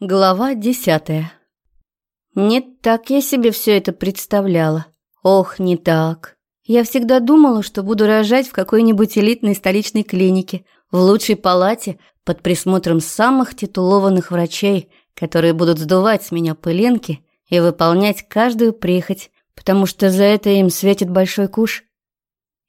Глава десятая. Не так я себе все это представляла. Ох, не так. Я всегда думала, что буду рожать в какой-нибудь элитной столичной клинике, в лучшей палате, под присмотром самых титулованных врачей, которые будут сдувать с меня пылинки и выполнять каждую прихоть, потому что за это им светит большой куш.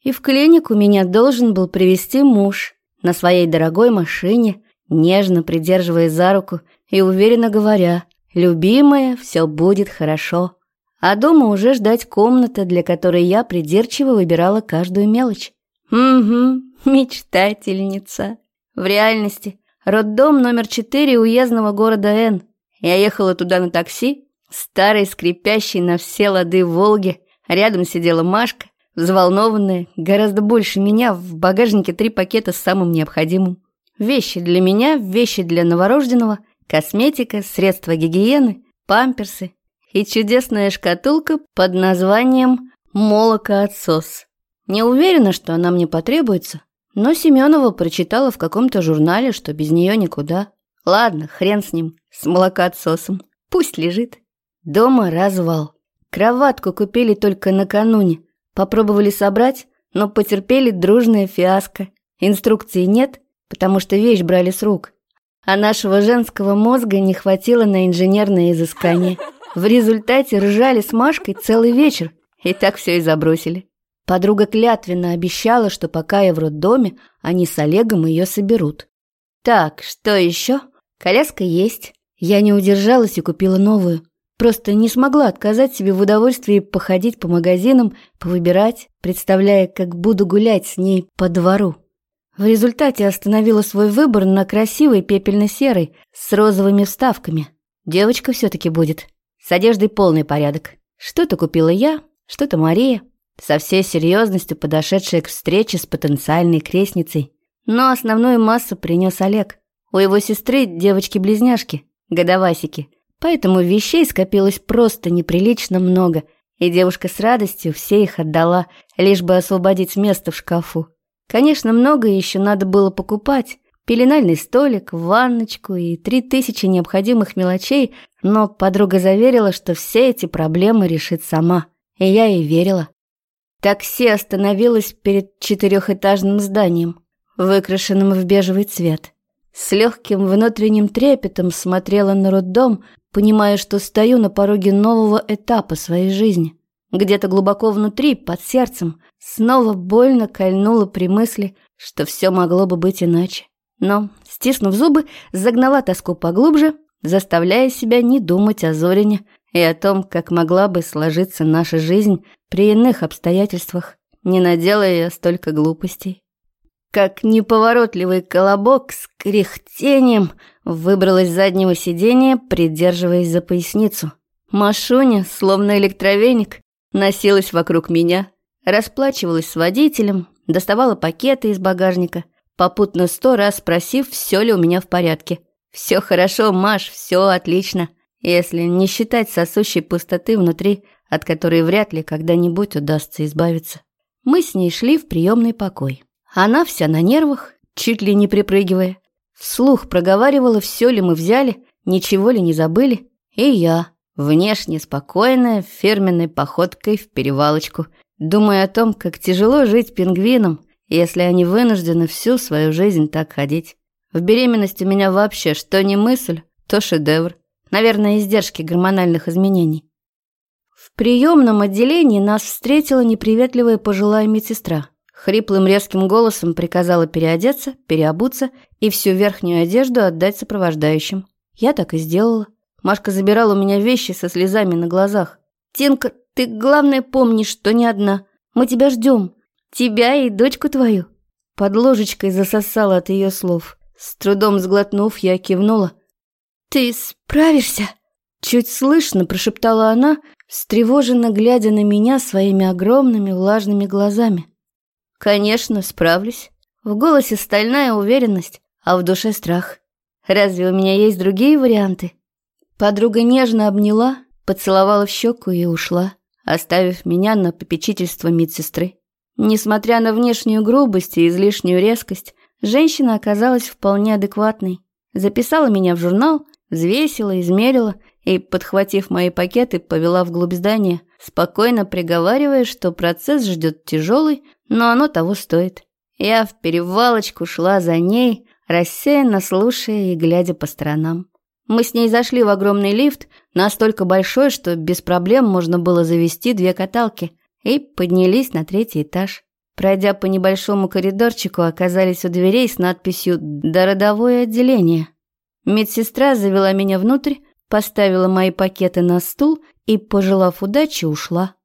И в клинику меня должен был привести муж на своей дорогой машине, нежно придерживая за руку и уверенно говоря, «Любимая, все будет хорошо». А дома уже ждать комната, для которой я придирчиво выбирала каждую мелочь. Угу, мечтательница. В реальности роддом номер четыре уездного города Н. Я ехала туда на такси, старой скрипящей на все лады Волги. Рядом сидела Машка, взволнованная, гораздо больше меня, в багажнике три пакета с самым необходимым. Вещи для меня, вещи для новорожденного косметика, средства гигиены, памперсы и чудесная шкатулка под названием «Молокоотсос». Не уверена, что она мне потребуется, но Семенова прочитала в каком-то журнале, что без нее никуда. Ладно, хрен с ним, с молокоотсосом. Пусть лежит. Дома развал. Кроватку купили только накануне. Попробовали собрать, но потерпели дружное фиаско. Инструкции нет, потому что вещь брали с рук а нашего женского мозга не хватило на инженерное изыскание. В результате ржали с Машкой целый вечер, и так все и забросили. Подруга клятвенно обещала, что пока я в роддоме, они с Олегом ее соберут. Так, что еще? Коляска есть. Я не удержалась и купила новую. Просто не смогла отказать себе в удовольствии походить по магазинам, повыбирать, представляя, как буду гулять с ней по двору. В результате остановила свой выбор на красивой пепельно-серой с розовыми вставками. Девочка все-таки будет. С одеждой полный порядок. Что-то купила я, что-то Мария, со всей серьезностью подошедшая к встрече с потенциальной крестницей. Но основную массу принес Олег. У его сестры девочки-близняшки, годовасики. Поэтому вещей скопилось просто неприлично много, и девушка с радостью все их отдала, лишь бы освободить место в шкафу. Конечно, многое еще надо было покупать. Пеленальный столик, ванночку и три тысячи необходимых мелочей, но подруга заверила, что все эти проблемы решит сама. И я ей верила. Такси остановилось перед четырехэтажным зданием, выкрашенным в бежевый цвет. С легким внутренним трепетом смотрела на роддом, понимая, что стою на пороге нового этапа своей жизни. Где-то глубоко внутри, под сердцем, снова больно кольнуло при мысли, что все могло бы быть иначе. Но, стиснув зубы, загнала тоску поглубже, заставляя себя не думать о Зорине и о том, как могла бы сложиться наша жизнь при иных обстоятельствах, не наделая столько глупостей. Как неповоротливый колобок с кряхтением выбралась с заднего сиденья, придерживаясь за поясницу. Машуня, словно электровеник, носилась вокруг меня, расплачивалась с водителем, доставала пакеты из багажника, попутно сто раз спросив, все ли у меня в порядке. «Все хорошо, Маш, все отлично», если не считать сосущей пустоты внутри, от которой вряд ли когда-нибудь удастся избавиться. Мы с ней шли в приемный покой. Она вся на нервах, чуть ли не припрыгивая. Вслух проговаривала, все ли мы взяли, ничего ли не забыли. И я, Внешне спокойная, фирменной походкой в перевалочку, думая о том, как тяжело жить пингвинам, если они вынуждены всю свою жизнь так ходить. В беременности у меня вообще что не мысль, то шедевр. Наверное, издержки гормональных изменений. В приемном отделении нас встретила неприветливая пожилая медсестра. Хриплым резким голосом приказала переодеться, переобуться и всю верхнюю одежду отдать сопровождающим. Я так и сделала. Машка забирала у меня вещи со слезами на глазах. «Тинка, ты главное помни, что не одна. Мы тебя ждем. Тебя и дочку твою». Под ложечкой засосала от ее слов. С трудом сглотнув, я кивнула. «Ты справишься?» Чуть слышно прошептала она, встревоженно глядя на меня своими огромными влажными глазами. «Конечно, справлюсь». В голосе стальная уверенность, а в душе страх. Разве у меня есть другие варианты? Подруга нежно обняла, поцеловала в щеку и ушла, оставив меня на попечительство медсестры. Несмотря на внешнюю грубость и излишнюю резкость, женщина оказалась вполне адекватной. Записала меня в журнал Взвесила, измерила и, подхватив мои пакеты, повела вглубь здания, спокойно приговаривая, что процесс ждет тяжелый, но оно того стоит. Я в перевалочку шла за ней, рассеянно слушая и глядя по сторонам. Мы с ней зашли в огромный лифт, настолько большой, что без проблем можно было завести две каталки, и поднялись на третий этаж. Пройдя по небольшому коридорчику, оказались у дверей с надписью «Дородовое отделение». Медсестра завела меня внутрь, поставила мои пакеты на стул и, пожелав удачи, ушла.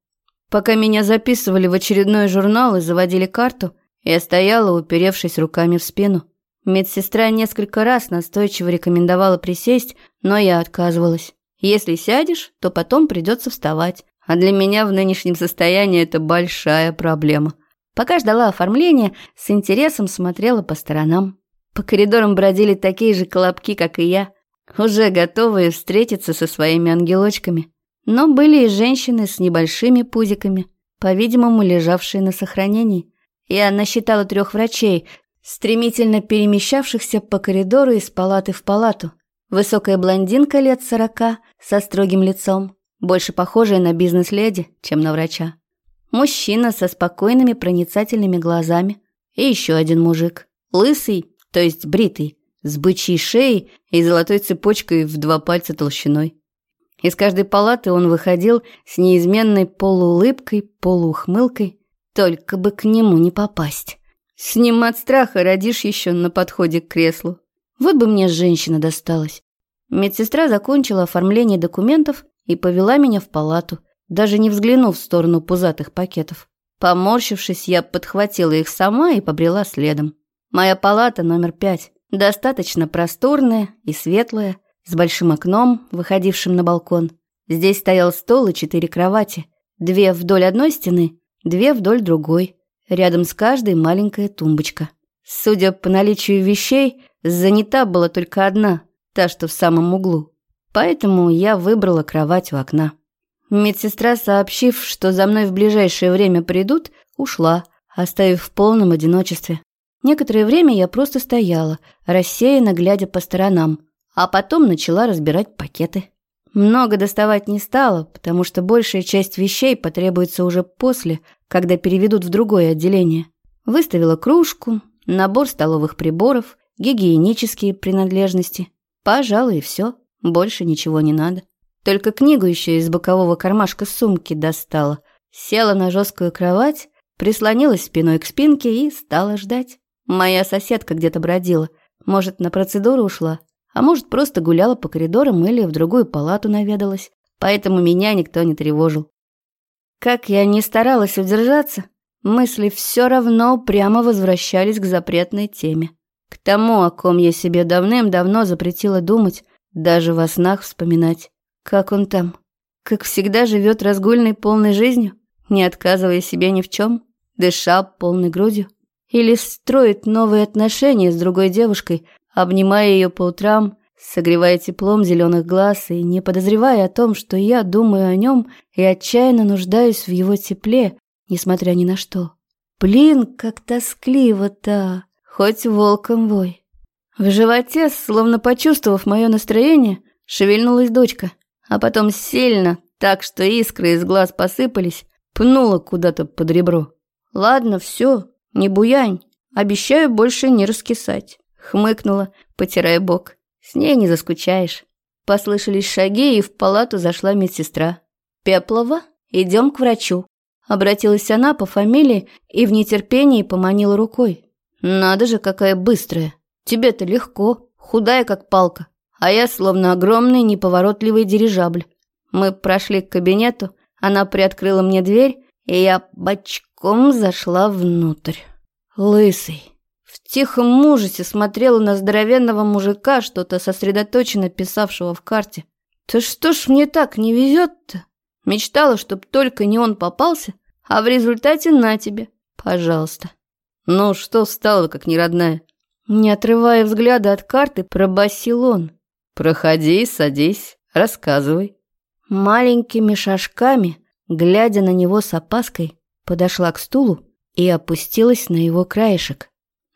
Пока меня записывали в очередной журнал и заводили карту, я стояла, уперевшись руками в спину. Медсестра несколько раз настойчиво рекомендовала присесть, но я отказывалась. Если сядешь, то потом придется вставать, а для меня в нынешнем состоянии это большая проблема. Пока ждала оформления, с интересом смотрела по сторонам. По коридорам бродили такие же колобки, как и я, уже готовые встретиться со своими ангелочками. Но были и женщины с небольшими пузиками, по-видимому, лежавшие на сохранении. Я насчитала трех врачей, стремительно перемещавшихся по коридору из палаты в палату. Высокая блондинка лет сорока, со строгим лицом, больше похожая на бизнес-леди, чем на врача. Мужчина со спокойными проницательными глазами. И еще один мужик. Лысый, то есть бритый, с бычьей шеей и золотой цепочкой в два пальца толщиной. Из каждой палаты он выходил с неизменной полуулыбкой, полуухмылкой, только бы к нему не попасть. С ним от страха родишь еще на подходе к креслу. Вот бы мне женщина досталась. Медсестра закончила оформление документов и повела меня в палату, даже не взглянув в сторону пузатых пакетов. Поморщившись, я подхватила их сама и побрела следом. Моя палата номер пять, достаточно просторная и светлая, с большим окном, выходившим на балкон. Здесь стоял стол и четыре кровати, две вдоль одной стены, две вдоль другой. Рядом с каждой маленькая тумбочка. Судя по наличию вещей, занята была только одна, та, что в самом углу. Поэтому я выбрала кровать у окна. Медсестра, сообщив, что за мной в ближайшее время придут, ушла, оставив в полном одиночестве. Некоторое время я просто стояла, рассеянно глядя по сторонам, а потом начала разбирать пакеты. Много доставать не стала, потому что большая часть вещей потребуется уже после, когда переведут в другое отделение. Выставила кружку, набор столовых приборов, гигиенические принадлежности. Пожалуй, и все. Больше ничего не надо. Только книгу еще из бокового кармашка сумки достала. Села на жесткую кровать, прислонилась спиной к спинке и стала ждать. Моя соседка где-то бродила. Может, на процедуру ушла, а может, просто гуляла по коридорам или в другую палату наведалась. Поэтому меня никто не тревожил. Как я не старалась удержаться, мысли все равно прямо возвращались к запретной теме. К тому, о ком я себе давным-давно запретила думать, даже во снах вспоминать. Как он там? Как всегда живет разгульной полной жизнью, не отказывая себе ни в чем, дыша полной грудью? Или строит новые отношения с другой девушкой, обнимая ее по утрам, согревая теплом зеленых глаз и не подозревая о том, что я думаю о нем и отчаянно нуждаюсь в его тепле, несмотря ни на что. Блин, как тоскливо-то, хоть волком вой. В животе, словно почувствовав мое настроение, шевельнулась дочка, а потом сильно, так что искры из глаз посыпались, пнула куда-то под ребро. Ладно, все, «Не буянь, обещаю больше не раскисать», — хмыкнула, потирая бок. «С ней не заскучаешь». Послышались шаги, и в палату зашла медсестра. «Пеплова, идем к врачу», — обратилась она по фамилии и в нетерпении поманила рукой. «Надо же, какая быстрая! Тебе-то легко, худая, как палка, а я словно огромный неповоротливый дирижабль. Мы прошли к кабинету, она приоткрыла мне дверь, и я бочком зашла внутрь. Лысый. В тихом ужасе смотрела на здоровенного мужика, что-то сосредоточенно писавшего в карте. «Да что ж мне так не везет-то? Мечтала, чтоб только не он попался, а в результате на тебе. Пожалуйста». «Ну, что встала, как неродная?» Не отрывая взгляда от карты, пробасил он. «Проходи, садись, рассказывай». Маленькими шажками глядя на него с опаской, подошла к стулу и опустилась на его краешек.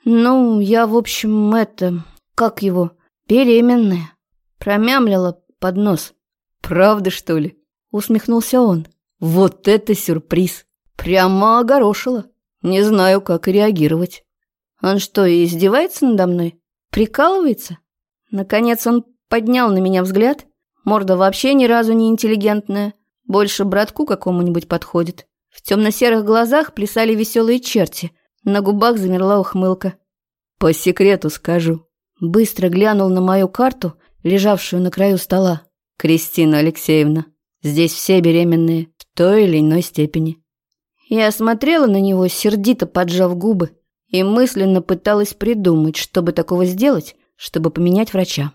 «Ну, я, в общем, это... Как его? Беременная». Промямлила под нос. «Правда, что ли?» Усмехнулся он. «Вот это сюрприз! Прямо огорошило. Не знаю, как реагировать. Он что, издевается надо мной? Прикалывается?» Наконец он поднял на меня взгляд. Морда вообще ни разу не интеллигентная. Больше братку какому-нибудь подходит. В темно-серых глазах плясали веселые черти. На губах замерла ухмылка. «По секрету скажу». Быстро глянул на мою карту, лежавшую на краю стола. «Кристина Алексеевна, здесь все беременные в той или иной степени». Я смотрела на него, сердито поджав губы, и мысленно пыталась придумать, чтобы такого сделать, чтобы поменять врача.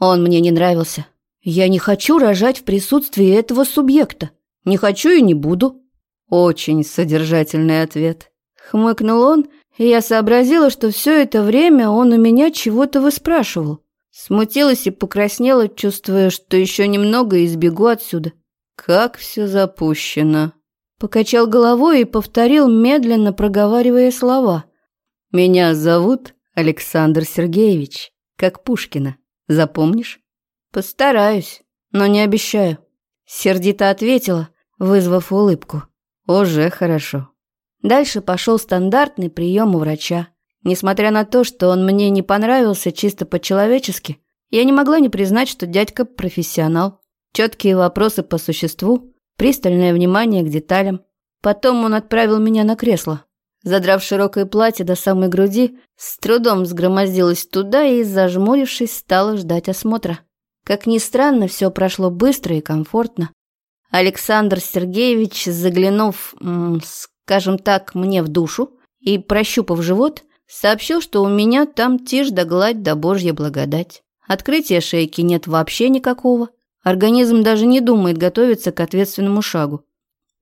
Он мне не нравился. Я не хочу рожать в присутствии этого субъекта. Не хочу и не буду. Очень содержательный ответ. Хмыкнул он, и я сообразила, что все это время он у меня чего-то выспрашивал. Смутилась и покраснела, чувствуя, что еще немного и сбегу отсюда. Как все запущено. Покачал головой и повторил, медленно проговаривая слова. «Меня зовут Александр Сергеевич, как Пушкина. Запомнишь?» «Постараюсь, но не обещаю», — сердито ответила, вызвав улыбку. «Уже хорошо». Дальше пошел стандартный прием у врача. Несмотря на то, что он мне не понравился чисто по-человечески, я не могла не признать, что дядька профессионал. Четкие вопросы по существу, пристальное внимание к деталям. Потом он отправил меня на кресло. Задрав широкое платье до самой груди, с трудом взгромоздилась туда и, зажмурившись, стала ждать осмотра. Как ни странно, все прошло быстро и комфортно. Александр Сергеевич, заглянув, скажем так, мне в душу и прощупав живот, сообщил, что у меня там тишь да гладь да божья благодать. Открытия шейки нет вообще никакого. Организм даже не думает готовиться к ответственному шагу.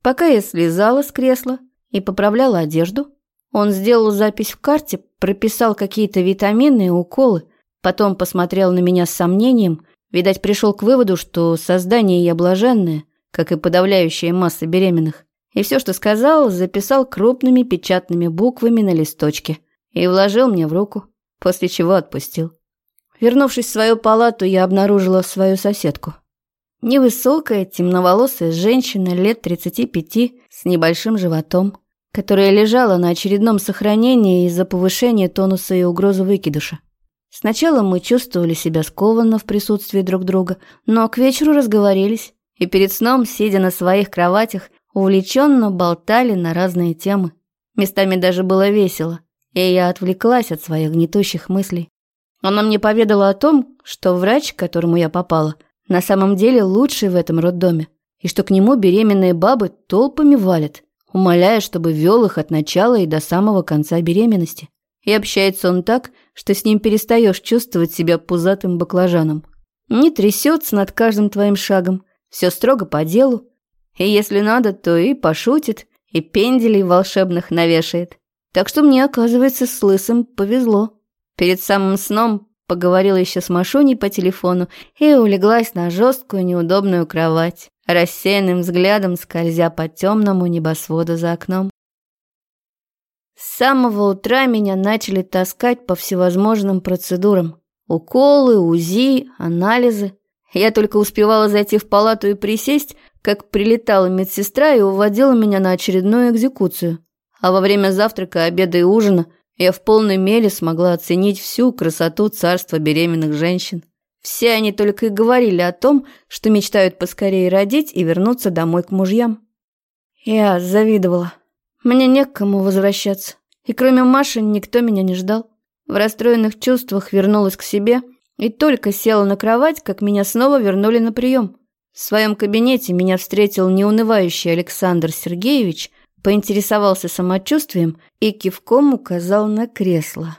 Пока я слезала с кресла и поправляла одежду, он сделал запись в карте, прописал какие-то витамины и уколы, потом посмотрел на меня с сомнением, видать, пришел к выводу, что создание я блаженное, как и подавляющая масса беременных. И все, что сказал, записал крупными печатными буквами на листочке и вложил мне в руку, после чего отпустил. Вернувшись в свою палату, я обнаружила свою соседку. Невысокая, темноволосая женщина лет 35 с небольшим животом, которая лежала на очередном сохранении из-за повышения тонуса и угрозы выкидыша. Сначала мы чувствовали себя скованно в присутствии друг друга, но к вечеру разговорились и перед сном, сидя на своих кроватях, увлеченно болтали на разные темы. Местами даже было весело, и я отвлеклась от своих гнетущих мыслей. Она мне поведала о том, что врач, к которому я попала, на самом деле лучший в этом роддоме, и что к нему беременные бабы толпами валят, умоляя, чтобы вел их от начала и до самого конца беременности. И общается он так, что с ним перестаешь чувствовать себя пузатым баклажаном. Не трясется над каждым твоим шагом, все строго по делу, и если надо, то и пошутит, и пенделей волшебных навешает. Так что мне, оказывается, с Лысым повезло. Перед самым сном поговорила еще с Машуней по телефону и улеглась на жесткую неудобную кровать, рассеянным взглядом скользя по темному небосводу за окном. С самого утра меня начали таскать по всевозможным процедурам. Уколы, УЗИ, анализы. Я только успевала зайти в палату и присесть, как прилетала медсестра и уводила меня на очередную экзекуцию. А во время завтрака, обеда и ужина я в полной мере смогла оценить всю красоту царства беременных женщин. Все они только и говорили о том, что мечтают поскорее родить и вернуться домой к мужьям. Я завидовала. Мне не к кому возвращаться. И кроме Маши никто меня не ждал. В расстроенных чувствах вернулась к себе и только села на кровать, как меня снова вернули на прием. В своем кабинете меня встретил неунывающий Александр Сергеевич, поинтересовался самочувствием и кивком указал на кресло.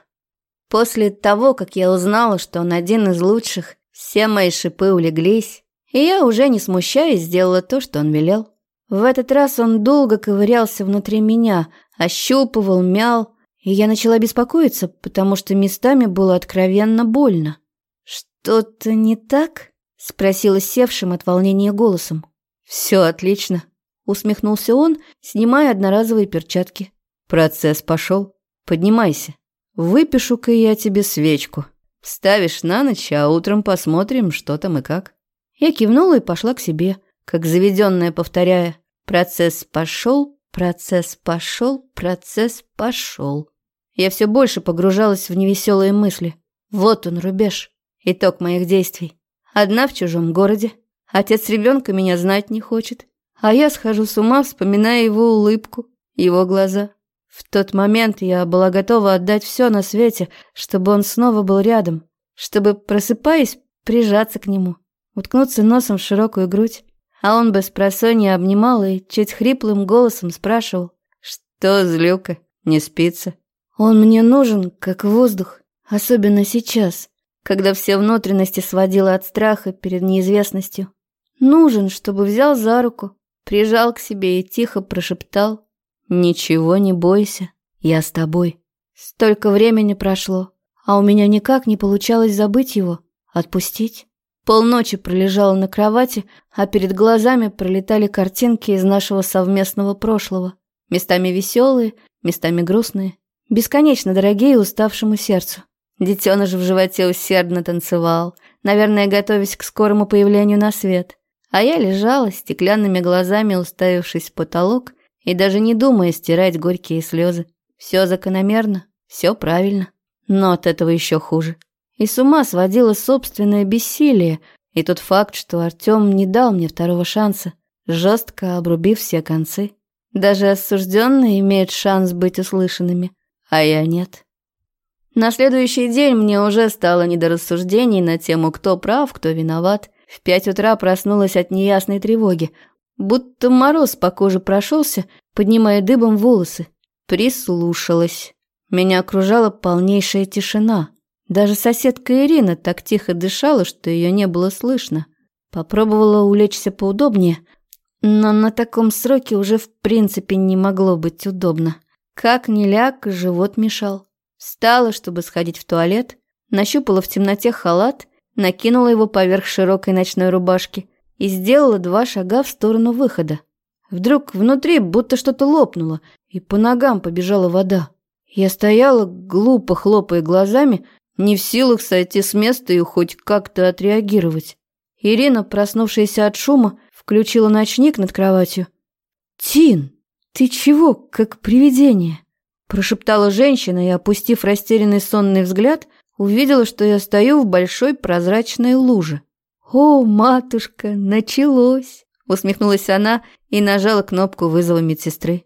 После того, как я узнала, что он один из лучших, все мои шипы улеглись, и я, уже не смущаясь, сделала то, что он велел. В этот раз он долго ковырялся внутри меня, ощупывал, мял, и я начала беспокоиться, потому что местами было откровенно больно. «Что-то не так?» Спросила севшим от волнения голосом. «Все отлично», — усмехнулся он, снимая одноразовые перчатки. «Процесс пошел. Поднимайся. Выпишу-ка я тебе свечку. Вставишь на ночь, а утром посмотрим, что там и как». Я кивнула и пошла к себе, как заведенная, повторяя. Процесс пошел, процесс пошел, процесс пошел. Я все больше погружалась в невеселые мысли. Вот он, рубеж, итог моих действий. Одна в чужом городе. Отец ребенка меня знать не хочет. А я схожу с ума, вспоминая его улыбку, его глаза. В тот момент я была готова отдать все на свете, чтобы он снова был рядом, чтобы, просыпаясь, прижаться к нему, уткнуться носом в широкую грудь. А он без просонья обнимал и чуть хриплым голосом спрашивал, «Что, злюка, не спится?» Он мне нужен, как воздух, особенно сейчас, когда все внутренности сводило от страха перед неизвестностью. Нужен, чтобы взял за руку, прижал к себе и тихо прошептал, «Ничего не бойся, я с тобой». Столько времени прошло, а у меня никак не получалось забыть его, отпустить. Полночи пролежала на кровати, а перед глазами пролетали картинки из нашего совместного прошлого. Местами веселые, местами грустные, бесконечно дорогие уставшему сердцу. Детеныш в животе усердно танцевал, наверное, готовясь к скорому появлению на свет. А я лежала, стеклянными глазами уставившись в потолок, и даже не думая стирать горькие слезы. Все закономерно, все правильно, но от этого еще хуже. И с ума сводило собственное бессилие, и тот факт, что Артем не дал мне второго шанса, жестко обрубив все концы. Даже осужденные имеют шанс быть услышанными, а я нет. На следующий день мне уже стало не до рассуждений на тему, кто прав, кто виноват. В пять утра проснулась от неясной тревоги, Будто мороз по коже прошелся, поднимая дыбом волосы. Прислушалась. Меня окружала полнейшая тишина. Даже соседка Ирина так тихо дышала, что ее не было слышно. Попробовала улечься поудобнее, но на таком сроке уже в принципе не могло быть удобно. Как ни ляг, живот мешал. Встала, чтобы сходить в туалет, нащупала в темноте халат, накинула его поверх широкой ночной рубашки и сделала два шага в сторону выхода. Вдруг внутри будто что-то лопнуло, и по ногам побежала вода. Я стояла, глупо хлопая глазами, не в силах сойти с места и хоть как-то отреагировать. Ирина, проснувшаяся от шума, включила ночник над кроватью. «Тин, ты чего, как привидение?» Прошептала женщина и, опустив растерянный сонный взгляд, увидела, что я стою в большой прозрачной луже. «О, матушка, началось!» — усмехнулась она и нажала кнопку вызова медсестры.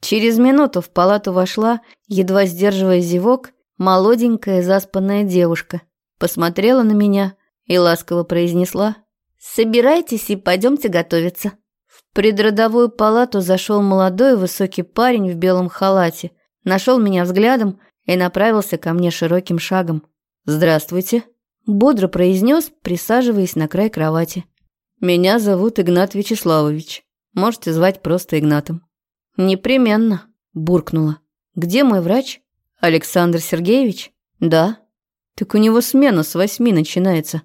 Через минуту в палату вошла, едва сдерживая зевок, молоденькая заспанная девушка. Посмотрела на меня и ласково произнесла «Собирайтесь и пойдемте готовиться». В предродовую палату зашел молодой высокий парень в белом халате, нашел меня взглядом и направился ко мне широким шагом. «Здравствуйте», Бодро произнес, присаживаясь на край кровати. «Меня зовут Игнат Вячеславович. Можете звать просто Игнатом». «Непременно», – буркнула. «Где мой врач?» «Александр Сергеевич?» «Да». «Так у него смена с восьми начинается».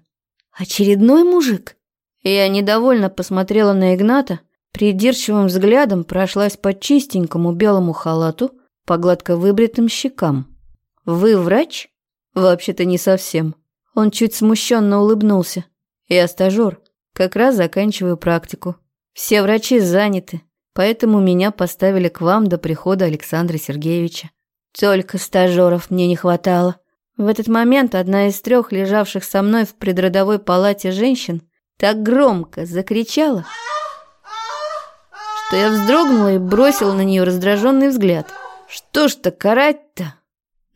«Очередной мужик?» Я недовольно посмотрела на Игната, придирчивым взглядом прошлась по чистенькому белому халату, по гладко выбритым щекам. «Вы врач?» «Вообще-то не совсем. Он чуть смущенно улыбнулся. «Я стажер. Как раз заканчиваю практику. Все врачи заняты, поэтому меня поставили к вам до прихода Александра Сергеевича. Только стажеров мне не хватало». В этот момент одна из трех лежавших со мной в предродовой палате женщин так громко закричала, что я вздрогнула и бросила на нее раздраженный взгляд. «Что ж так карать-то?»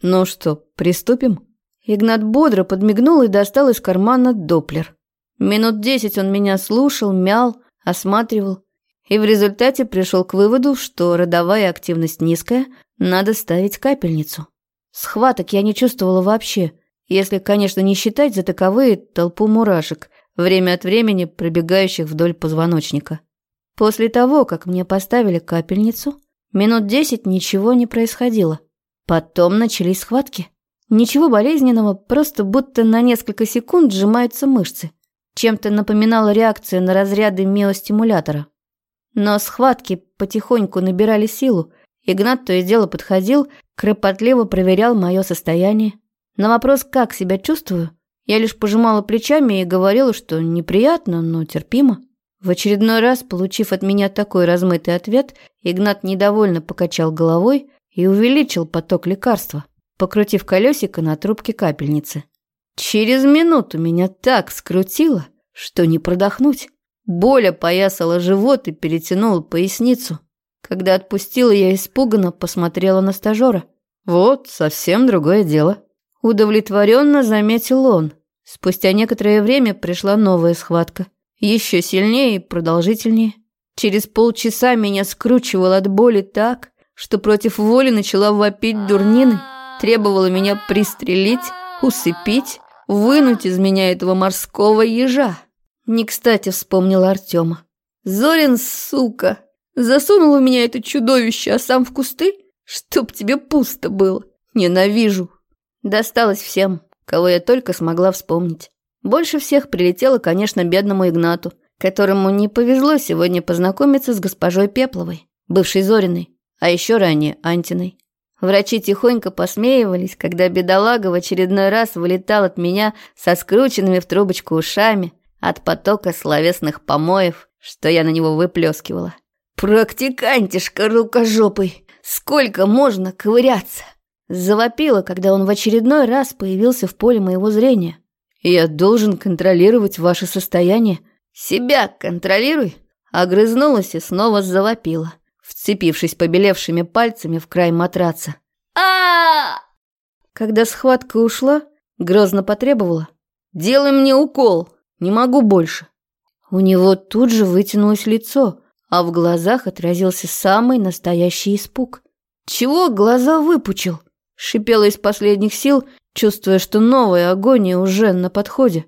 «Ну что, приступим?» Игнат бодро подмигнул и достал из кармана доплер. Минут десять он меня слушал, мял, осматривал и в результате пришел к выводу, что родовая активность низкая, надо ставить капельницу. Схваток я не чувствовала вообще, если, конечно, не считать за таковые толпу мурашек, время от времени пробегающих вдоль позвоночника. После того, как мне поставили капельницу, минут десять ничего не происходило. Потом начались схватки. Ничего болезненного, просто будто на несколько секунд сжимаются мышцы. Чем-то напоминала реакция на разряды миостимулятора. Но схватки потихоньку набирали силу. Игнат то и дело подходил, кропотливо проверял мое состояние. На вопрос, как себя чувствую, я лишь пожимала плечами и говорила, что неприятно, но терпимо. В очередной раз, получив от меня такой размытый ответ, Игнат недовольно покачал головой и увеличил поток лекарства, покрутив колесико на трубке капельницы. Через минуту меня так скрутило, что не продохнуть. Боль опоясала живот и перетянула поясницу. Когда отпустила, я испуганно посмотрела на стажера. «Вот, совсем другое дело». Удовлетворенно заметил он. Спустя некоторое время пришла новая схватка. Еще сильнее и продолжительнее. Через полчаса меня скручивало от боли так, что против воли начала вопить дурнины, требовала меня пристрелить, усыпить, вынуть из меня этого морского ежа. Не кстати вспомнила Артема. Зорин, сука, засунул в меня это чудовище, а сам в кусты? Чтоб тебе пусто было. Ненавижу. Досталось всем, кого я только смогла вспомнить. Больше всех прилетело, конечно, бедному Игнату, которому не повезло сегодня познакомиться с госпожой Пепловой, бывшей Зориной, а еще ранее Антиной. Врачи тихонько посмеивались, когда бедолага в очередной раз вылетал от меня со скрученными в трубочку ушами от потока словесных помоев, что я на него выплескивала. «Практикантишка рукожопый! Сколько можно ковыряться?» Завопила, когда он в очередной раз появился в поле моего зрения. «Я должен контролировать ваше состояние». «Себя контролируй!» Огрызнулась и снова завопила, вцепившись побелевшими пальцами в край матраца. а Когда схватка ушла, грозно потребовала. «Делай мне укол, не могу больше». У него тут же вытянулось лицо, а в глазах отразился самый настоящий испуг. «Чего глаза выпучил?» Шипела из последних сил, чувствуя, что новая агония уже на подходе.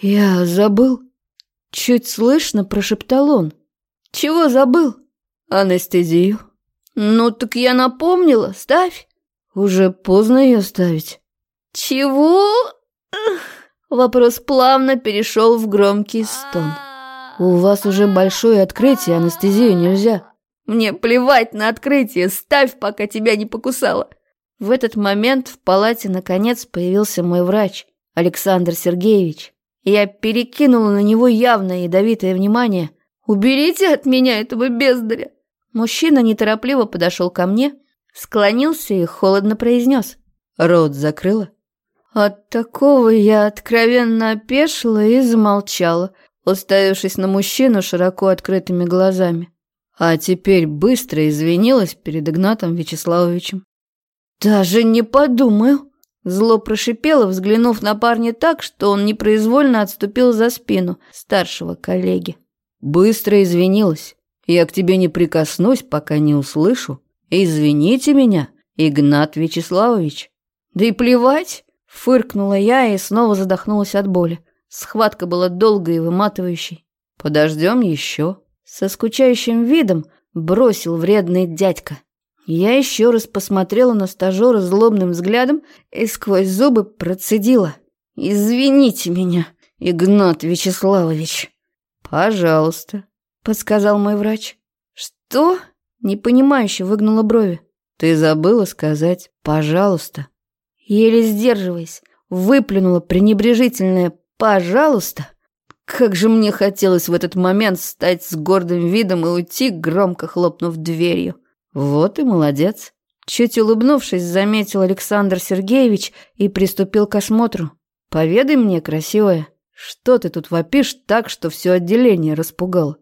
«Я забыл?» Чуть слышно прошептал он. «Чего забыл?» «Анестезию». «Ну так я напомнила, ставь». «Уже поздно ее ставить». «Чего?» Вопрос плавно перешел в громкий стон. «У вас уже большое открытие, анестезию нельзя». «Мне плевать на открытие, ставь, пока тебя не покусала». В этот момент в палате наконец появился мой врач, Александр Сергеевич. Я перекинула на него явное ядовитое внимание. «Уберите от меня этого бездаря!» Мужчина неторопливо подошел ко мне, склонился и холодно произнес. «Рот закрыла?» От такого я откровенно опешила и замолчала, уставившись на мужчину широко открытыми глазами. А теперь быстро извинилась перед Игнатом Вячеславовичем. «Даже не подумаю!» Зло прошипело, взглянув на парня так, что он непроизвольно отступил за спину старшего коллеги. «Быстро извинилась. Я к тебе не прикоснусь, пока не услышу. Извините меня, Игнат Вячеславович». «Да и плевать!» — фыркнула я и снова задохнулась от боли. Схватка была долгой и выматывающей. «Подождем еще». Со скучающим видом бросил вредный дядька. Я еще раз посмотрела на стажера злобным взглядом и сквозь зубы процедила. «Извините меня, Игнат Вячеславович». «Пожалуйста», — подсказал мой врач. «Что?» — непонимающе выгнула брови. «Ты забыла сказать «пожалуйста». Еле сдерживаясь, выплюнула пренебрежительное «пожалуйста». Как же мне хотелось в этот момент встать с гордым видом и уйти, громко хлопнув дверью. «Вот и молодец!» Чуть улыбнувшись, заметил Александр Сергеевич и приступил к осмотру. «Поведай мне, красивая, что ты тут вопишь так, что все отделение распугал?»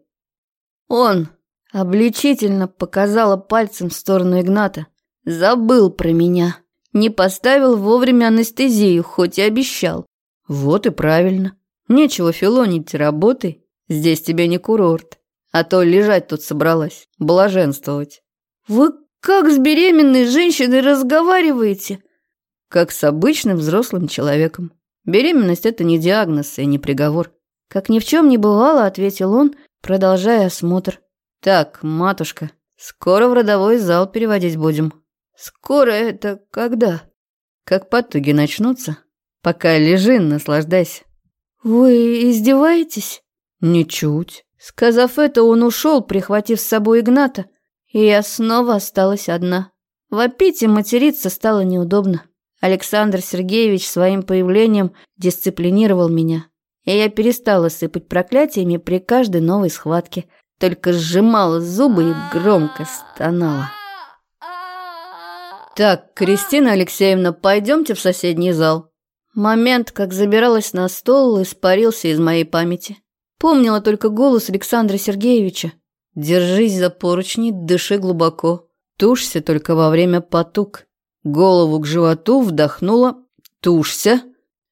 «Он!» — обличительно показала пальцем в сторону Игната. «Забыл про меня. Не поставил вовремя анестезию, хоть и обещал». «Вот и правильно. Нечего филонить, работай. Здесь тебе не курорт. А то лежать тут собралась, блаженствовать». «Вы как с беременной женщиной разговариваете?» «Как с обычным взрослым человеком. Беременность – это не диагноз и не приговор». «Как ни в чем не бывало», – ответил он, продолжая осмотр. «Так, матушка, скоро в родовой зал переводить будем». «Скоро это когда?» «Как потуги начнутся. Пока лежи, наслаждайся». «Вы издеваетесь?» «Ничуть». Сказав это, он ушел, прихватив с собой Игната, и я снова осталась одна. Вопить и материться стало неудобно. Александр Сергеевич своим появлением дисциплинировал меня, и я перестала сыпать проклятиями при каждой новой схватке, только сжимала зубы и громко стонала. «Так, Кристина Алексеевна, пойдемте в соседний зал». Момент, как забиралась на стол, испарился из моей памяти. Помнила только голос Александра Сергеевича. «Держись за поручни, дыши глубоко. Тушься только во время потуг. Голову к животу вдохнула. Тушься».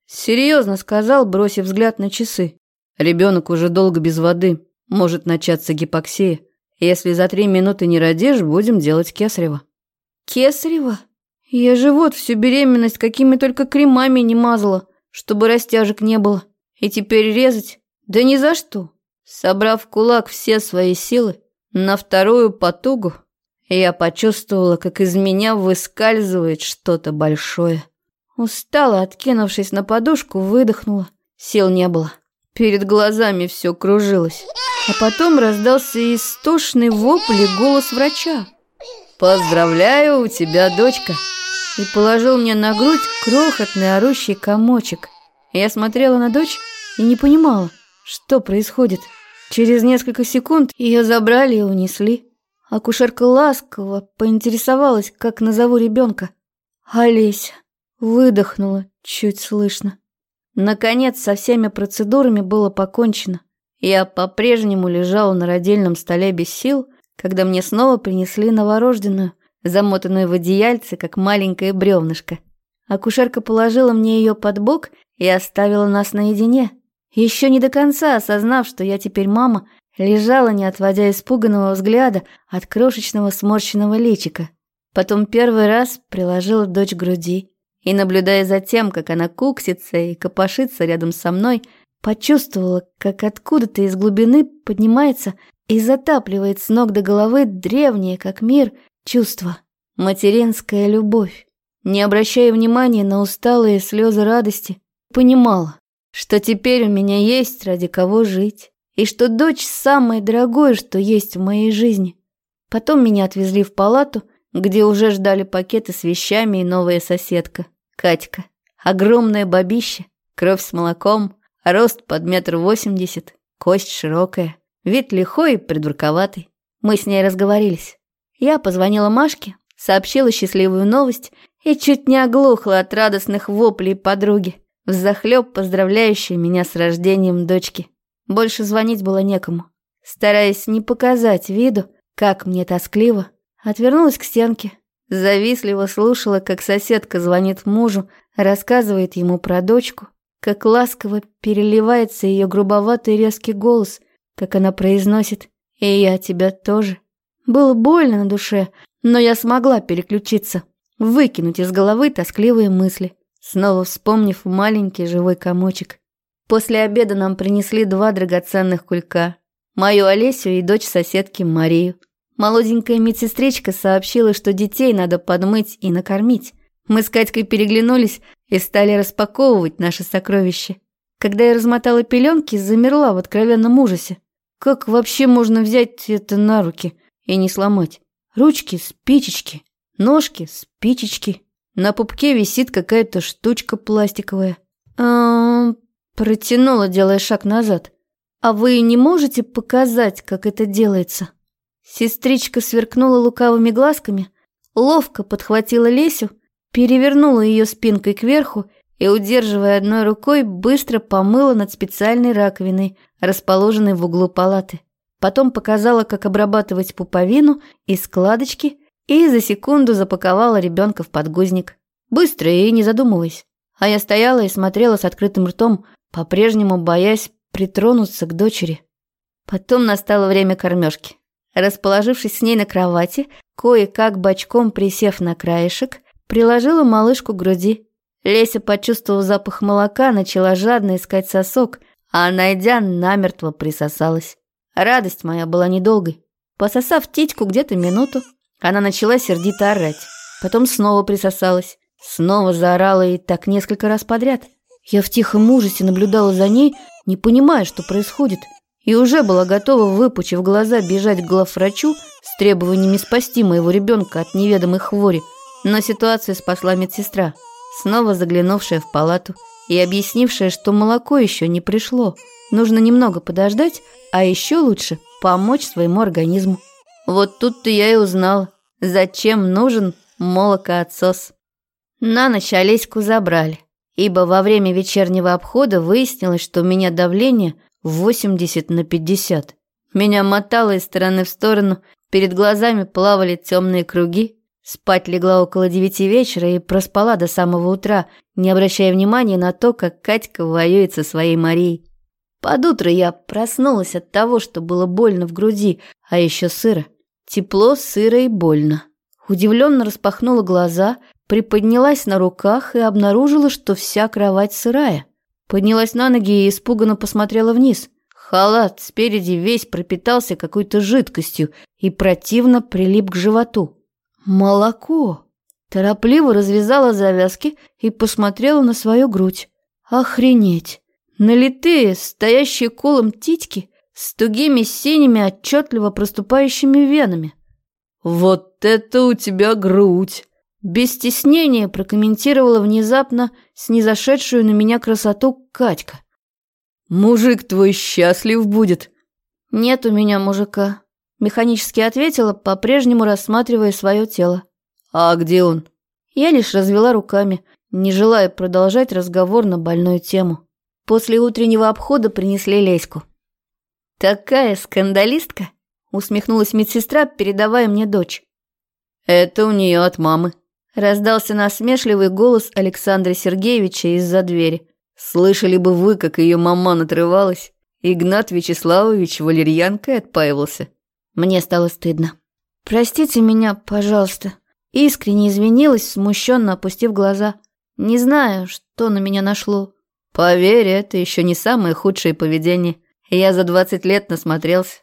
Серьезно сказал, бросив взгляд на часы. Ребенок уже долго без воды. Может начаться гипоксия. Если за три минуты не родишь, будем делать кесарево. Кесарево? Я живот всю беременность какими только кремами не мазала, чтобы растяжек не было. И теперь резать? Да ни за что. Собрав в кулак все свои силы, на вторую потугу, я почувствовала, как из меня выскальзывает что-то большое. Устала, откинувшись на подушку, выдохнула. Сил не было. Перед глазами все кружилось. А потом раздался истошный вопль и голос врача. «Поздравляю, у тебя дочка!» И положил мне на грудь крохотный орущий комочек. Я смотрела на дочь и не понимала, что происходит. Через несколько секунд ее забрали и унесли. Акушерка ласково поинтересовалась, как назову ребенка. Олеся выдохнула чуть слышно. Наконец, со всеми процедурами было покончено. Я по-прежнему лежала на родильном столе без сил, когда мне снова принесли новорожденную, замотанную в одеяльце, как маленькое бревнышко. Акушерка положила мне ее под бок и оставила нас наедине. Еще не до конца осознав, что я теперь мама, лежала, не отводя испуганного взгляда от крошечного сморщенного личика. Потом первый раз приложила дочь к груди и, наблюдая за тем, как она куксится и копошится рядом со мной, почувствовала, как откуда-то из глубины поднимается и затапливает с ног до головы древнее, как мир, чувство. Материнская любовь. Не обращая внимания на усталые слезы радости, понимала, что теперь у меня есть ради кого жить, и что дочь самое дорогое, что есть в моей жизни. Потом меня отвезли в палату, где уже ждали пакеты с вещами и новая соседка. Катька. Огромное бабище, кровь с молоком, рост под метр восемьдесят, кость широкая, вид лихой и придурковатый. Мы с ней разговорились. Я позвонила Машке, сообщила счастливую новость и чуть не оглохла от радостных воплей подруги, взахлёб поздравляющей меня с рождением дочки. Больше звонить было некому. Стараясь не показать виду, как мне тоскливо, отвернулась к стенке, Завистливо слушала, как соседка звонит мужу, рассказывает ему про дочку, как ласково переливается ее грубоватый резкий голос, как она произносит «И я тебя тоже». Было больно на душе, но я смогла переключиться, выкинуть из головы тоскливые мысли, снова вспомнив маленький живой комочек. После обеда нам принесли два драгоценных кулька. Мою Олесю и дочь соседки Марию. Молоденькая медсестричка сообщила, что детей надо подмыть и накормить. Мы с Катькой переглянулись и стали распаковывать наши сокровища. Когда я размотала пеленки, замерла в откровенном ужасе. Как вообще можно взять это на руки и не сломать? Ручки – спичечки, ножки – спичечки. На пупке висит какая-то штучка пластиковая. А, протянула, делая шаг назад. А вы не можете показать, как это делается? Сестричка сверкнула лукавыми глазками, ловко подхватила Лесю, перевернула ее спинкой кверху и, удерживая одной рукой, быстро помыла над специальной раковиной, расположенной в углу палаты. Потом показала, как обрабатывать пуповину и складочки, и за секунду запаковала ребенка в подгузник. Быстро и не задумываясь. А я стояла и смотрела с открытым ртом, по-прежнему боясь притронуться к дочери. Потом настало время кормежки. Расположившись с ней на кровати, кое-как бочком присев на краешек, приложила малышку к груди. Леся, почувствовав запах молока, начала жадно искать сосок, а, найдя, намертво присосалась. Радость моя была недолгой. Пососав титьку где-то минуту, она начала сердито орать. Потом снова присосалась. Снова заорала и так несколько раз подряд. Я в тихом ужасе наблюдала за ней, не понимая, что происходит – и уже была готова, выпучив глаза, бежать к главврачу с требованиями спасти моего ребенка от неведомой хвори. Но ситуацию спасла медсестра. снова заглянувшая в палату и объяснившая, что молоко еще не пришло. Нужно немного подождать, а еще лучше помочь своему организму. Вот тут-то я и узнала, зачем нужен молокоотсос. На ночь Олеську забрали, ибо во время вечернего обхода выяснилось, что у меня давление 80 на 50. Меня мотало из стороны в сторону, перед глазами плавали темные круги. Спать легла около девяти вечера и проспала до самого утра, не обращая внимания на то, как Катька воюет со своей Марией. Под утро я проснулась от того, что было больно в груди, а еще сыро. Тепло, сыро и больно. Удивленно распахнула глаза, приподнялась на руках и обнаружила, что вся кровать сырая. Поднялась на ноги и испуганно посмотрела вниз. Халат спереди весь пропитался какой-то жидкостью и противно прилип к животу. Молоко! Торопливо развязала завязки и посмотрела на свою грудь. Охренеть! Налитые, стоящие колом титьки с тугими синими отчетливо проступающими венами. «Вот это у тебя грудь!» Без стеснения прокомментировала внезапно снизошедшую на меня красоту Катька. «Мужик твой счастлив будет». «Нет у меня мужика», — механически ответила, по-прежнему рассматривая свое тело. «А где он?» Я лишь развела руками, не желая продолжать разговор на больную тему. После утреннего обхода принесли леську. «Такая скандалистка!» — усмехнулась медсестра, передавая мне дочь. «Это у нее от мамы», — раздался насмешливый голос Александра Сергеевича из-за двери. «Слышали бы вы, как ее мама натрывалась. Игнат Вячеславович валерьянкой отпаивался». Мне стало стыдно. «Простите меня, пожалуйста». Искренне извинилась, смущенно опустив глаза. Не знаю, что на меня нашло. Поверь, это еще не самое худшее поведение. Я за двадцать лет насмотрелся.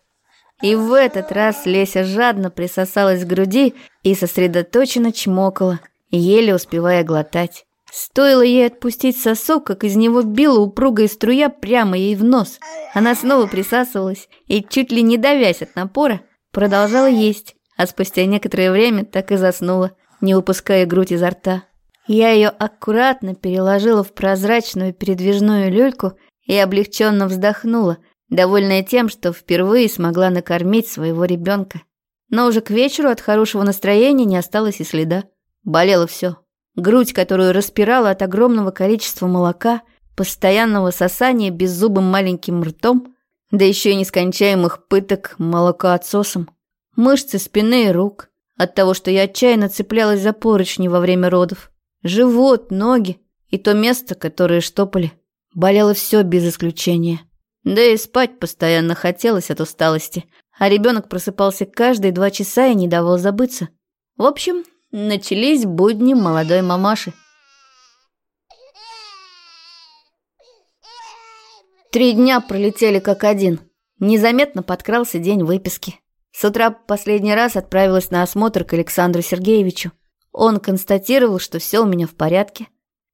И в этот раз Леся жадно присосалась к груди и сосредоточенно чмокала, еле успевая глотать. Стоило ей отпустить сосок, как из него била упругая струя прямо ей в нос. Она снова присасывалась и, чуть ли не давясь от напора, продолжала есть, а спустя некоторое время так и заснула, не выпуская грудь изо рта. Я ее аккуратно переложила в прозрачную передвижную люльку и облегченно вздохнула – довольная тем, что впервые смогла накормить своего ребенка. Но уже к вечеру от хорошего настроения не осталось и следа. Болело все. Грудь, которую распирала от огромного количества молока, постоянного сосания беззубым маленьким ртом, да еще и нескончаемых пыток молокоотсосом. Мышцы спины и рук, от того, что я отчаянно цеплялась за поручни во время родов. Живот, ноги и то место, которое штопали. Болело все без исключения. Да и спать постоянно хотелось от усталости, а ребенок просыпался каждые два часа и не давал забыться. В общем, начались будни молодой мамаши. Три дня пролетели как один. Незаметно подкрался день выписки. С утра последний раз отправилась на осмотр к Александру Сергеевичу. Он констатировал, что все у меня в порядке,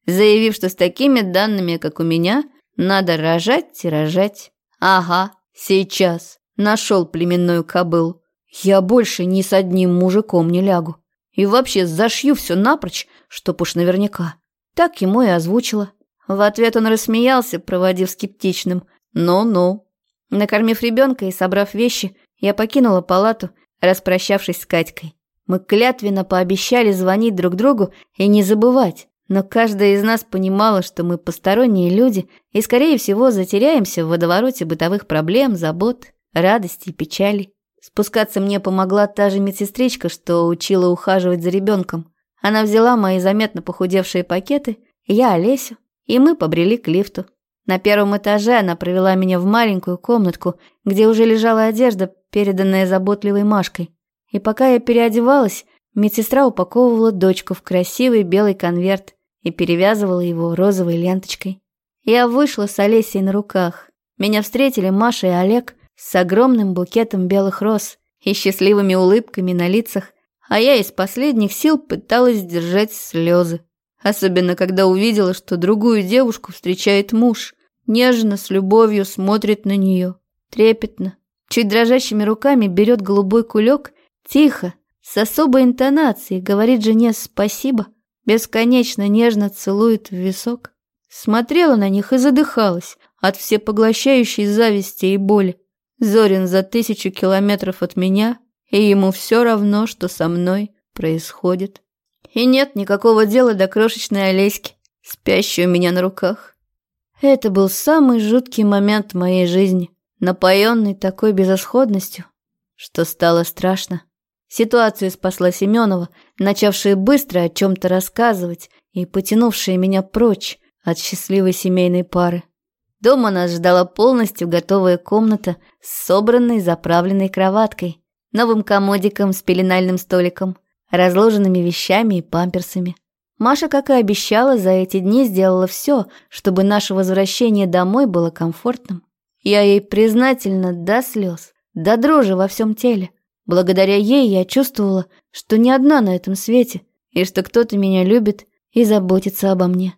заявив, что с такими данными, как у меня – надо рожать и рожать. Ага, сейчас. Нашел племенную кобылу. Я больше ни с одним мужиком не лягу. И вообще зашью все напрочь, чтоб уж наверняка. Так ему и озвучила. В ответ он рассмеялся, проводив скептичным «ну-ну». Накормив ребенка и собрав вещи, я покинула палату, распрощавшись с Катькой. Мы клятвенно пообещали звонить друг другу и не забывать, но каждая из нас понимала, что мы посторонние люди и, скорее всего, затеряемся в водовороте бытовых проблем, забот, радости и печали. Спускаться мне помогла та же медсестричка, что учила ухаживать за ребенком. Она взяла мои заметно похудевшие пакеты, я Олесю, и мы побрели к лифту. На первом этаже она провела меня в маленькую комнатку, где уже лежала одежда, переданная заботливой Машкой. И пока я переодевалась, медсестра упаковывала дочку в красивый белый конверт, и перевязывала его розовой ленточкой. Я вышла с Олесей на руках. Меня встретили Маша и Олег с огромным букетом белых роз и счастливыми улыбками на лицах, а я из последних сил пыталась сдержать слезы. Особенно, когда увидела, что другую девушку встречает муж, нежно, с любовью смотрит на нее, трепетно, чуть дрожащими руками берет голубой кулек, тихо, с особой интонацией говорит жене спасибо – бесконечно нежно целует в висок. Смотрела на них и задыхалась от всепоглощающей зависти и боли. Зорин за тысячу километров от меня, и ему все равно, что со мной происходит. И нет никакого дела до крошечной Олеськи, спящей у меня на руках. Это был самый жуткий момент моей жизни, напоенный такой безысходностью, что стало страшно. Ситуацию спасла Семенова, начавшая быстро о чем-то рассказывать и потянувшая меня прочь от счастливой семейной пары. Дома нас ждала полностью готовая комната с собранной заправленной кроваткой, новым комодиком с пеленальным столиком, разложенными вещами и памперсами. Маша, как и обещала, за эти дни сделала все, чтобы наше возвращение домой было комфортным. Я ей признательна до слез, до дрожи во всем теле. Благодаря ей я чувствовала, что не одна на этом свете, и что кто-то меня любит и заботится обо мне.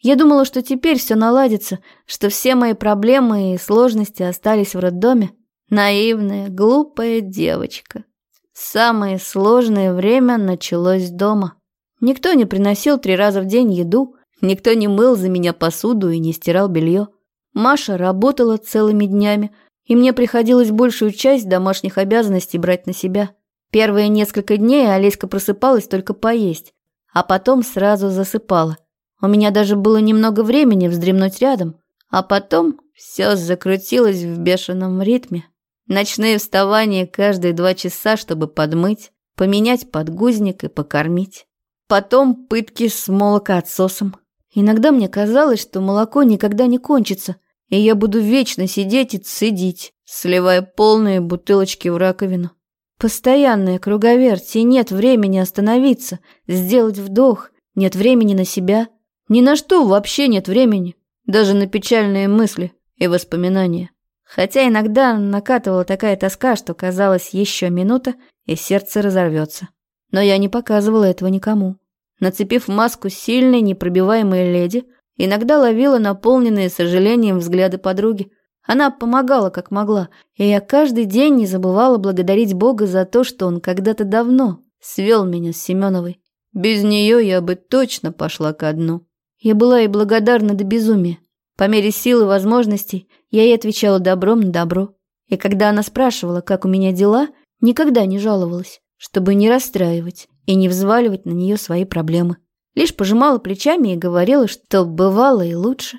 Я думала, что теперь все наладится, что все мои проблемы и сложности остались в роддоме. Наивная, глупая девочка. Самое сложное время началось дома. Никто не приносил три раза в день еду, никто не мыл за меня посуду и не стирал белье. Маша работала целыми днями, и мне приходилось большую часть домашних обязанностей брать на себя. Первые несколько дней Олеська просыпалась только поесть, а потом сразу засыпала. У меня даже было немного времени вздремнуть рядом, а потом все закрутилось в бешеном ритме. Ночные вставания каждые два часа, чтобы подмыть, поменять подгузник и покормить. Потом пытки с молокоотсосом. Иногда мне казалось, что молоко никогда не кончится, и я буду вечно сидеть и цедить, сливая полные бутылочки в раковину. Постоянная круговерть, и нет времени остановиться, сделать вдох, нет времени на себя. Ни на что вообще нет времени, даже на печальные мысли и воспоминания. Хотя иногда накатывала такая тоска, что казалось еще минута, и сердце разорвется. Но я не показывала этого никому. Нацепив маску сильной, непробиваемой леди, Иногда ловила наполненные сожалением взгляды подруги. Она помогала как могла, и я каждый день не забывала благодарить Бога за то, что он когда-то давно свел меня с Семеновой. Без нее я бы точно пошла ко дну. Я была ей благодарна до безумия. По мере сил и возможностей я ей отвечала добром на добро. И когда она спрашивала, как у меня дела, никогда не жаловалась, чтобы не расстраивать и не взваливать на нее свои проблемы. Лишь пожимала плечами и говорила, что бывало и лучше.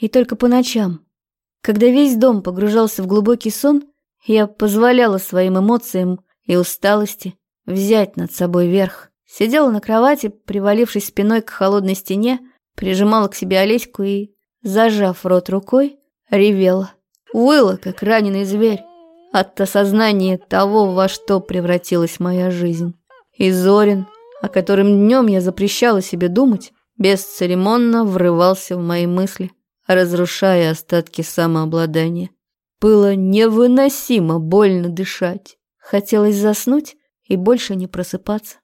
И только по ночам, когда весь дом погружался в глубокий сон, я позволяла своим эмоциям и усталости взять над собой верх. Сидела на кровати, привалившись спиной к холодной стене, прижимала к себе Олеську и, зажав рот рукой, ревела. Выла, как раненый зверь, от осознания того, во что превратилась моя жизнь. И Зорин, о котором днем я запрещала себе думать, бесцеремонно врывался в мои мысли, разрушая остатки самообладания. Было невыносимо больно дышать. Хотелось заснуть и больше не просыпаться.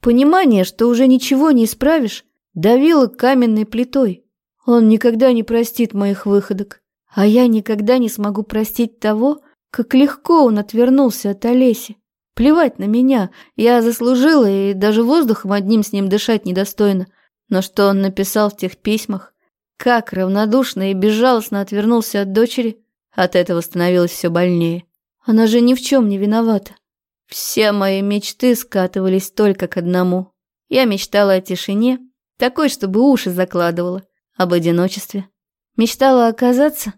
Понимание, что уже ничего не исправишь, давило каменной плитой. Он никогда не простит моих выходок, а я никогда не смогу простить того, как легко он отвернулся от Олеси. Плевать на меня, я заслужила, и даже воздухом одним с ним дышать недостойно. Но что он написал в тех письмах? Как равнодушно и безжалостно отвернулся от дочери, от этого становилось все больнее. Она же ни в чем не виновата. Все мои мечты скатывались только к одному. Я мечтала о тишине, такой, чтобы уши закладывала, об одиночестве. Мечтала оказаться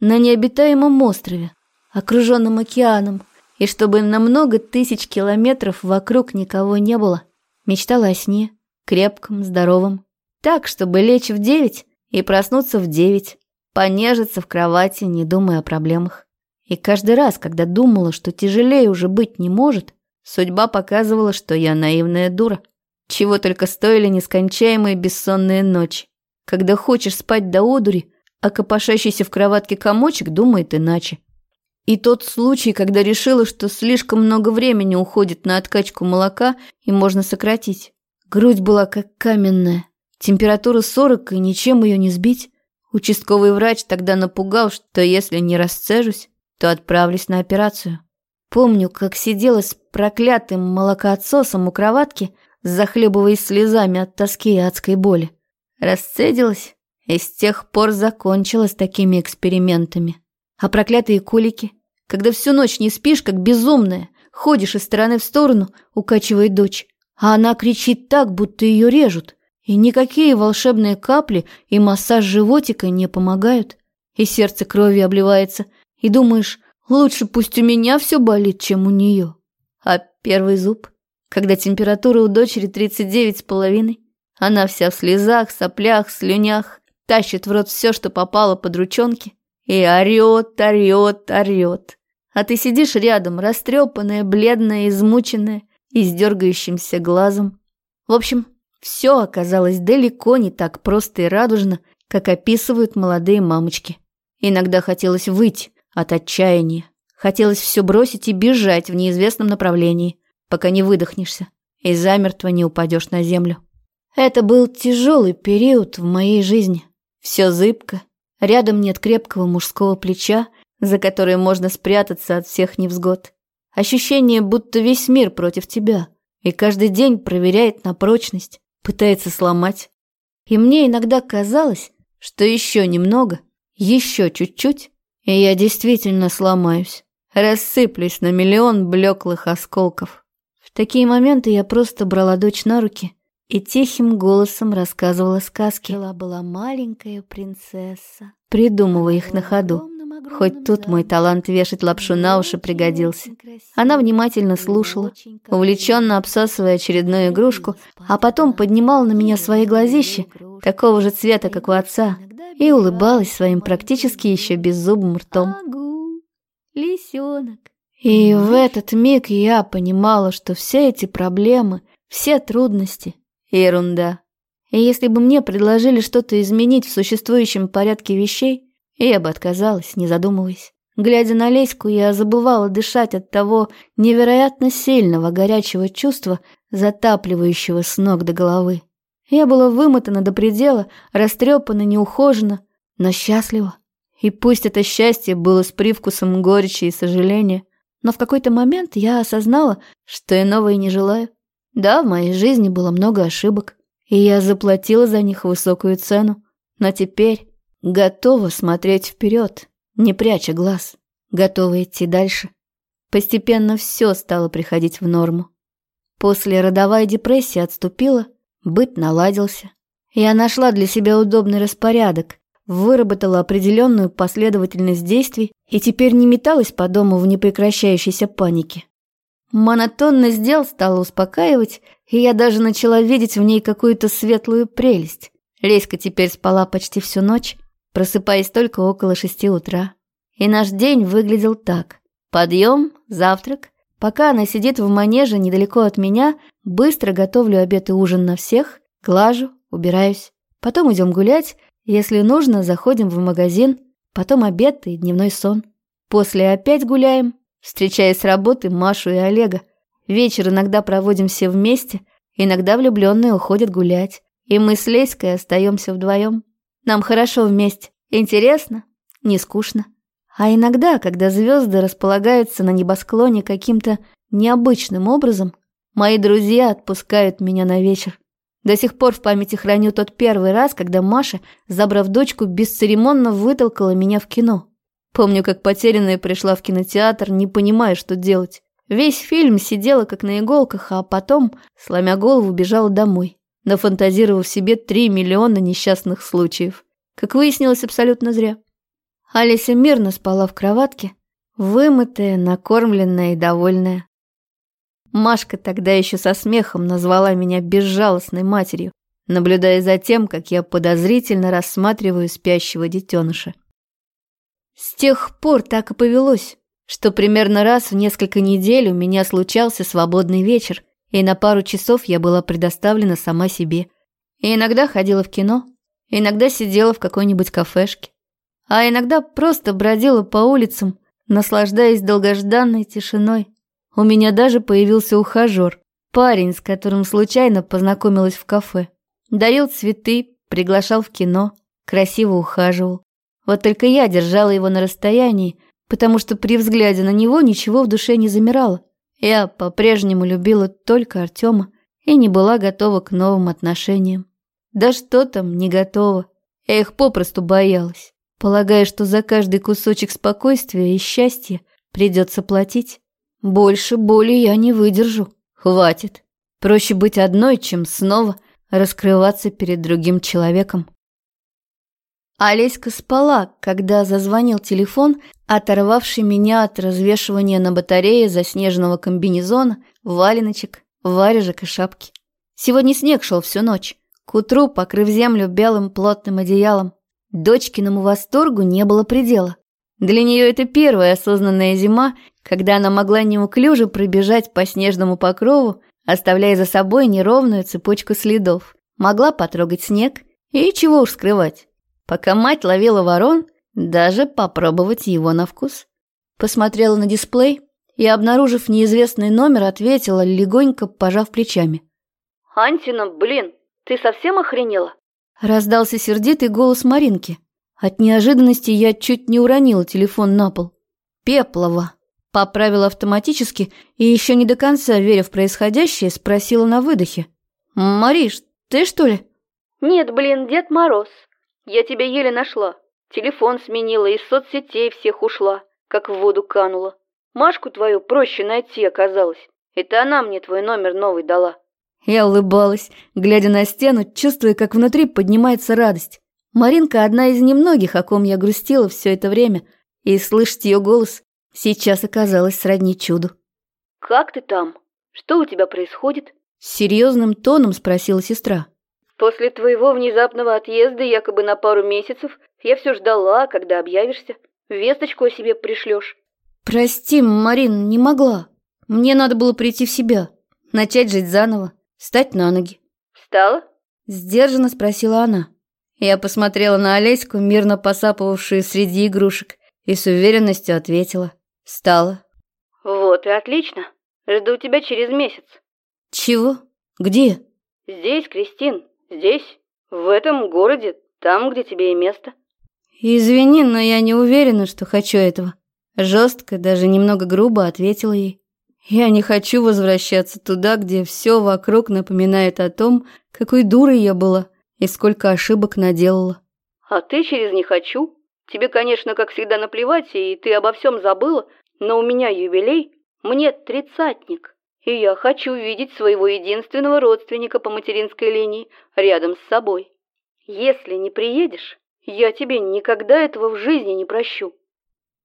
на необитаемом острове, окруженном океаном, и чтобы на много тысяч километров вокруг никого не было. Мечтала о сне, крепком, здоровом. Так, чтобы лечь в девять и проснуться в девять, понежиться в кровати, не думая о проблемах. И каждый раз, когда думала, что тяжелее уже быть не может, судьба показывала, что я наивная дура. Чего только стоили нескончаемые бессонные ночи. Когда хочешь спать до одури, а копошащийся в кроватке комочек думает иначе. И тот случай, когда решила, что слишком много времени уходит на откачку молока и можно сократить. Грудь была как каменная. Температура 40, и ничем ее не сбить. Участковый врач тогда напугал, что если не расцежусь, то отправлюсь на операцию. Помню, как сидела с проклятым молокоотсосом у кроватки, захлебываясь слезами от тоски и адской боли. Расцедилась и с тех пор закончила с такими экспериментами. А проклятые кулики, когда всю ночь не спишь, как безумная, ходишь из стороны в сторону, укачивая дочь, а она кричит так, будто ее режут, и никакие волшебные капли и массаж животика не помогают, и сердце кровью обливается, и думаешь, лучше пусть у меня все болит, чем у нее. А первый зуб, когда температура у дочери 39 с половиной, она вся в слезах, соплях, слюнях, тащит в рот все, что попало под ручонки, и орет, орет, орет. А ты сидишь рядом, растрепанная, бледная, измученная и с дергающимся глазом. В общем, все оказалось далеко не так просто и радужно, как описывают молодые мамочки. Иногда хотелось выйти от отчаяния. Хотелось все бросить и бежать в неизвестном направлении, пока не выдохнешься и замертво не упадешь на землю. Это был тяжелый период в моей жизни. Все зыбко, рядом нет крепкого мужского плеча, за которое можно спрятаться от всех невзгод. Ощущение, будто весь мир против тебя, и каждый день проверяет на прочность, пытается сломать. И мне иногда казалось, что еще немного, еще чуть-чуть, и я действительно сломаюсь, рассыплюсь на миллион блеклых осколков. В такие моменты я просто брала дочь на руки и тихим голосом рассказывала сказки. Была-была маленькая принцесса. Придумывая их на ходу. Хоть тут мой талант вешать лапшу на уши пригодился. Она внимательно слушала, увлеченно обсасывая очередную игрушку, а потом поднимала на меня свои глазища, такого же цвета, как у отца, и улыбалась своим практически еще беззубым ртом. Лисенок. И в этот миг я понимала, что все эти проблемы, все трудности — ерунда. И если бы мне предложили что-то изменить в существующем порядке вещей, я бы отказалась, не задумываясь. Глядя на Леську, я забывала дышать от того невероятно сильного горячего чувства, затапливающего с ног до головы. Я была вымотана до предела, растрепана, неухожена, но счастлива. И пусть это счастье было с привкусом горечи и сожаления, но в какой-то момент я осознала, что иного и не желаю. Да, в моей жизни было много ошибок, и я заплатила за них высокую цену. Но теперь готова смотреть вперед, не пряча глаз, готова идти дальше. Постепенно все стало приходить в норму. После родовая депрессия отступила, быт наладился. Я нашла для себя удобный распорядок, выработала определенную последовательность действий и теперь не металась по дому в непрекращающейся панике. Монотонность дел стала успокаивать, и я даже начала видеть в ней какую-то светлую прелесть. Леська теперь спала почти всю ночь, просыпаясь только около шести утра. И наш день выглядел так. Подъем, завтрак. Пока она сидит в манеже недалеко от меня, быстро готовлю обед и ужин на всех, глажу, убираюсь. Потом идем гулять, если нужно, заходим в магазин, потом обед и дневной сон. После опять гуляем, встречаясь с работы Машу и Олега. Вечер иногда проводим все вместе, иногда влюбленные уходят гулять, и мы с Леськой остаемся вдвоем. Нам хорошо вместе, интересно, не скучно. А иногда, когда звезды располагаются на небосклоне каким-то необычным образом, мои друзья отпускают меня на вечер. До сих пор в памяти храню тот первый раз, когда Маша, забрав дочку, бесцеремонно вытолкала меня в кино. Помню, как потерянная пришла в кинотеатр, не понимая, что делать. Весь фильм сидела как на иголках, а потом, сломя голову, бежала домой, нафантазировав себе три миллиона несчастных случаев. Как выяснилось, абсолютно зря. Олеся мирно спала в кроватке, вымытая, накормленная и довольная. Машка тогда еще со смехом назвала меня безжалостной матерью, наблюдая за тем, как я подозрительно рассматриваю спящего детеныша. С тех пор так и повелось, что примерно раз в несколько недель у меня случался свободный вечер, и на пару часов я была предоставлена сама себе. И иногда ходила в кино, иногда сидела в какой-нибудь кафешке, а иногда просто бродила по улицам, наслаждаясь долгожданной тишиной. У меня даже появился ухажер, парень, с которым случайно познакомилась в кафе. Дарил цветы, приглашал в кино, красиво ухаживал. Вот только я держала его на расстоянии, потому что при взгляде на него ничего в душе не замирало. Я по-прежнему любила только Артема и не была готова к новым отношениям. Да что там, не готова. Я их попросту боялась, полагая, что за каждый кусочек спокойствия и счастья придется платить. Больше боли я не выдержу. Хватит. Проще быть одной, чем снова раскрываться перед другим человеком. Олеська спала, когда зазвонил телефон, оторвавший меня от развешивания на батарее заснеженного комбинезона, валеночек, варежек и шапки. Сегодня снег шел всю ночь, к утру покрыв землю белым плотным одеялом. Дочкиному восторгу не было предела. Для нее это первая осознанная зима, когда она могла неуклюже пробежать по снежному покрову, оставляя за собой неровную цепочку следов. Могла потрогать снег и чего уж скрывать Пока мать ловила ворон, даже попробовать его на вкус. Посмотрела на дисплей и, обнаружив неизвестный номер, ответила, легонько пожав плечами. «Антина, блин, ты совсем охренела?» Раздался сердитый голос Маринки. От неожиданности я чуть не уронила телефон на пол. «Пеплова!» Поправила автоматически и еще не до конца, веря в происходящее, спросила на выдохе. «Мариш, ты что ли?» «Нет, блин, Дед Мороз. Я тебя еле нашла. Телефон сменила, из соцсетей всех ушла, как в воду канула. Машку твою проще найти оказалось. Это она мне твой номер новый дала». Я улыбалась, глядя на стену, чувствуя, как внутри поднимается радость. Маринка одна из немногих, о ком я грустила все это время, и слышать ее голос сейчас оказалось сродни чуду. «Как ты там? Что у тебя происходит?» С серьезным тоном спросила сестра. После твоего внезапного отъезда якобы на пару месяцев я все ждала, когда объявишься. Весточку о себе пришлешь. Прости, Марин, не могла. Мне надо было прийти в себя, начать жить заново, встать на ноги. Встала? Сдержанно спросила она. Я посмотрела на Олеську, мирно посапывавшую среди игрушек, и с уверенностью ответила. Встала. Вот и отлично. Жду тебя через месяц. Чего? Где? Здесь, Кристин. Здесь, в этом городе, там, где тебе и место. Извини, но я не уверена, что хочу этого. Жестко, даже немного грубо ответила ей. Я не хочу возвращаться туда, где все вокруг напоминает о том, какой дурой я была и сколько ошибок наделала. А ты через «не хочу»? Тебе, конечно, как всегда наплевать, и ты обо всем забыла, но у меня юбилей, мне тридцатник. И я хочу видеть своего единственного родственника по материнской линии рядом с собой. Если не приедешь, я тебе никогда этого в жизни не прощу.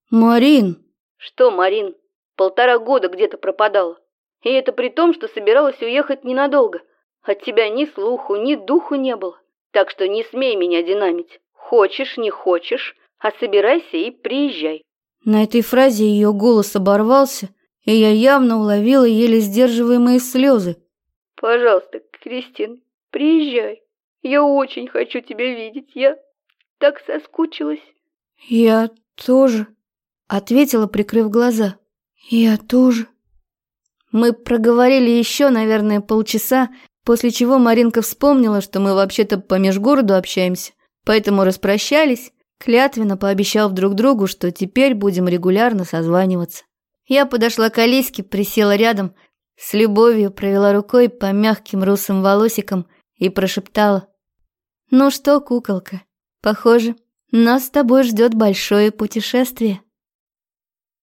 Марин! Что, Марин? Полтора года где-то пропадала. И это при том, что собиралась уехать ненадолго. От тебя ни слуху, ни духу не было. Так что не смей меня динамить. Хочешь, не хочешь, а собирайся и приезжай. На этой фразе ее голос оборвался, и я явно уловила еле сдерживаемые слезы. «Пожалуйста, Кристин, приезжай. Я очень хочу тебя видеть. Я так соскучилась». «Я тоже», — ответила, прикрыв глаза. «Я тоже». Мы проговорили еще, наверное, полчаса, после чего Маринка вспомнила, что мы вообще-то по межгороду общаемся, поэтому распрощались, клятвенно пообещав друг другу, что теперь будем регулярно созваниваться. Я подошла к Алиске, присела рядом, с любовью провела рукой по мягким русым волосикам и прошептала. «Ну что, куколка, похоже, нас с тобой ждет большое путешествие».